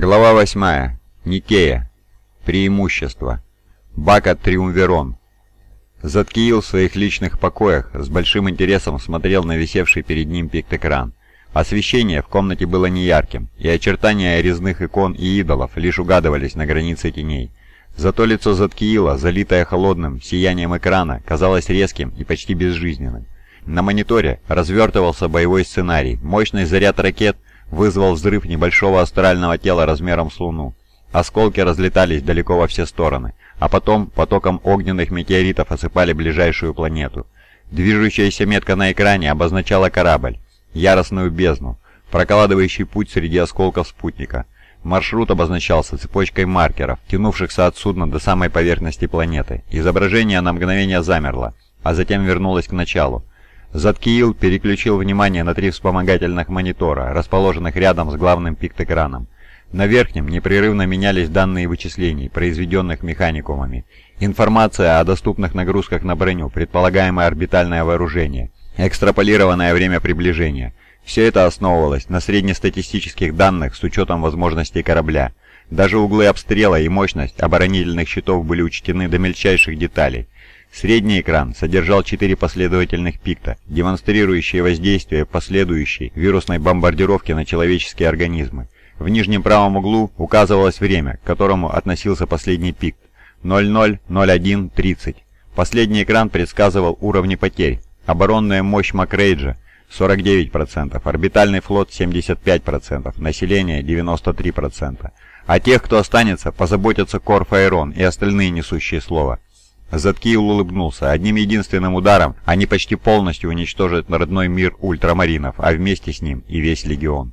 Глава 8. Никея. Преимущество. Бака Триумверон. Заткиил в своих личных покоях с большим интересом смотрел на висевший перед ним пикт-экран. Освещение в комнате было неярким, и очертания резных икон и идолов лишь угадывались на границе теней. Зато лицо Заткиила, залитое холодным сиянием экрана, казалось резким и почти безжизненным. На мониторе развертывался боевой сценарий, мощный заряд ракет – вызвал взрыв небольшого астрального тела размером с Луну. Осколки разлетались далеко во все стороны, а потом потоком огненных метеоритов осыпали ближайшую планету. Движущаяся метка на экране обозначала корабль, яростную бездну, прокладывающий путь среди осколков спутника. Маршрут обозначался цепочкой маркеров, тянувшихся от судна до самой поверхности планеты. Изображение на мгновение замерло, а затем вернулось к началу. Заткиил переключил внимание на три вспомогательных монитора, расположенных рядом с главным пикт-экраном. На верхнем непрерывно менялись данные вычислений, произведенных механикумами. Информация о доступных нагрузках на броню, предполагаемое орбитальное вооружение, экстраполированное время приближения. Все это основывалось на среднестатистических данных с учетом возможностей корабля. Даже углы обстрела и мощность оборонительных щитов были учтены до мельчайших деталей. Средний экран содержал четыре последовательных пикта, демонстрирующие воздействие последующей вирусной бомбардировки на человеческие организмы. В нижнем правом углу указывалось время, к которому относился последний пикт – 000130. Последний экран предсказывал уровни потерь. Оборонная мощь Макрейджа – 49%, орбитальный флот – 75%, население – 93%. А тех, кто останется, позаботятся Корфаэрон и остальные несущие слово – Заткиил улыбнулся. Одним единственным ударом они почти полностью уничтожат родной мир ультрамаринов, а вместе с ним и весь легион.